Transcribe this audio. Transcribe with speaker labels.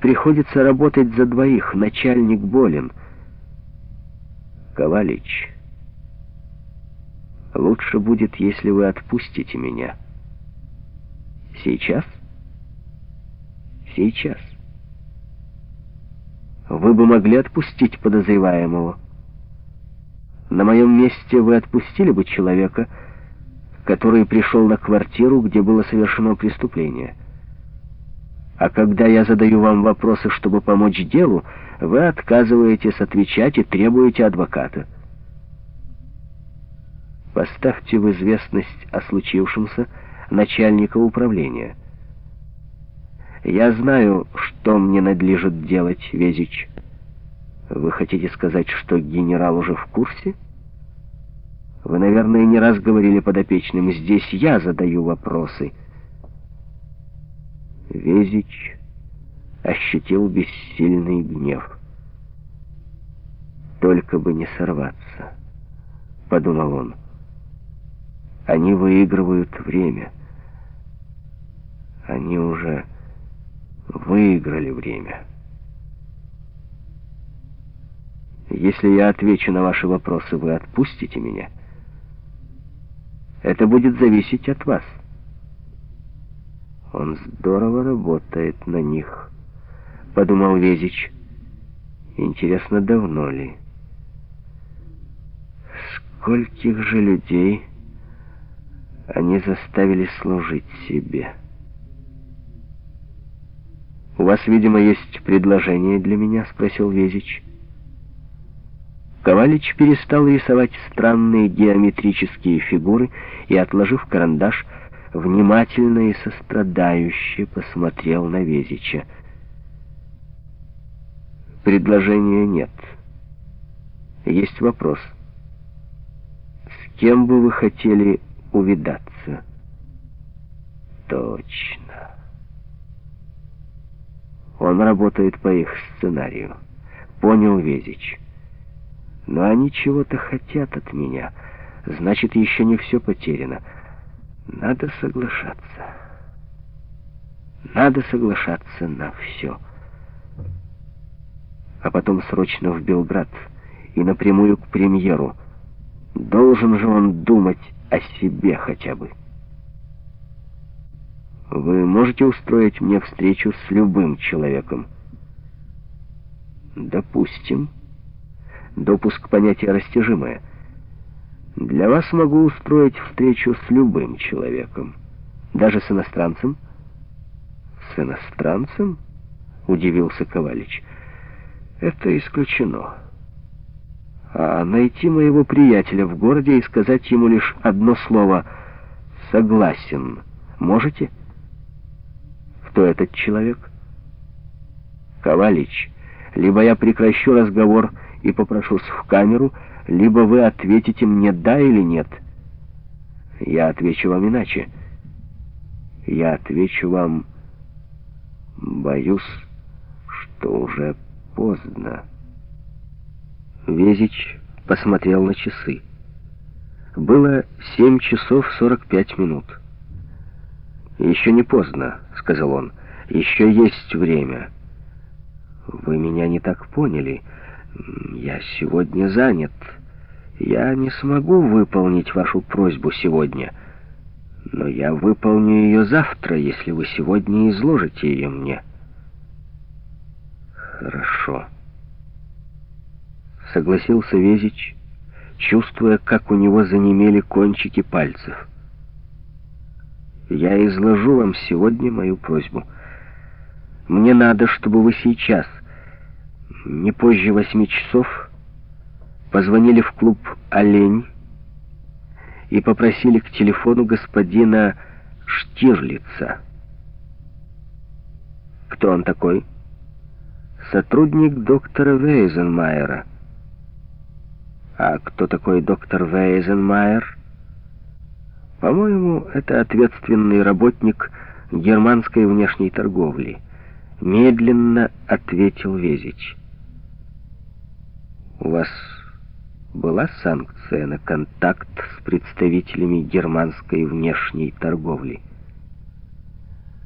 Speaker 1: приходится работать за двоих, начальник болен. Ковалич, лучше будет, если вы отпустите меня. Сейчас? Сейчас. Вы бы могли отпустить подозреваемого. На моем месте вы отпустили бы человека, который пришел на квартиру, где было совершено преступление. А когда я задаю вам вопросы, чтобы помочь делу, вы отказываетесь отвечать и требуете адвоката. Поставьте в известность о случившемся начальника управления. Я знаю, что мне надлежит делать, Везич. Вы хотите сказать, что генерал уже в курсе? Вы, наверное, не раз говорили подопечным, здесь я задаю вопросы. Везич ощутил бессильный гнев. Только бы не сорваться, подумал он. Они выигрывают время. Они уже выиграли время. Если я отвечу на ваши вопросы, вы отпустите меня? Это будет зависеть от вас. Он здорово работает на них, подумал Везич. Интересно, давно ли? Скольких же людей они заставили служить себе? «У вас, видимо, есть предложение для меня?» — спросил Везич. Ковалич перестал рисовать странные геометрические фигуры и, отложив карандаш, внимательно и сострадающе посмотрел на Везича. Предложения нет. Есть вопрос. С кем бы вы хотели увидаться? Точно. Он работает по их сценарию. Понял Везич. Но они чего-то хотят от меня. Значит, еще не все потеряно. Надо соглашаться. Надо соглашаться на все. А потом срочно в Белград и напрямую к премьеру. Должен же он думать о себе хотя бы. Вы можете устроить мне встречу с любым человеком? Допустим. Допуск понятия растяжимое. Для вас могу устроить встречу с любым человеком. Даже с иностранцем? С иностранцем? Удивился Ковалич. Это исключено. А найти моего приятеля в городе и сказать ему лишь одно слово «согласен» можете? Кто этот человек? Ковалич. Либо я прекращу разговор и попрошусь в камеру, либо вы ответите мне «да» или «нет». Я отвечу вам иначе. Я отвечу вам «боюсь, что уже поздно». Везич посмотрел на часы. Было семь часов сорок пять минут. «Еще не поздно», — сказал он. «Еще есть время». «Вы меня не так поняли. Я сегодня занят. Я не смогу выполнить вашу просьбу сегодня. Но я выполню ее завтра, если вы сегодня изложите ее мне». «Хорошо», — согласился Везич, чувствуя, как у него занемели кончики пальцев. Я изложу вам сегодня мою просьбу. Мне надо, чтобы вы сейчас, не позже восьми часов, позвонили в клуб «Олень» и попросили к телефону господина Штирлица. Кто он такой? Сотрудник доктора Вейзенмайера. А кто такой доктор Вейзенмайер? По-моему, это ответственный работник германской внешней торговли. Медленно ответил Везич. У вас была санкция на контакт с представителями германской внешней торговли?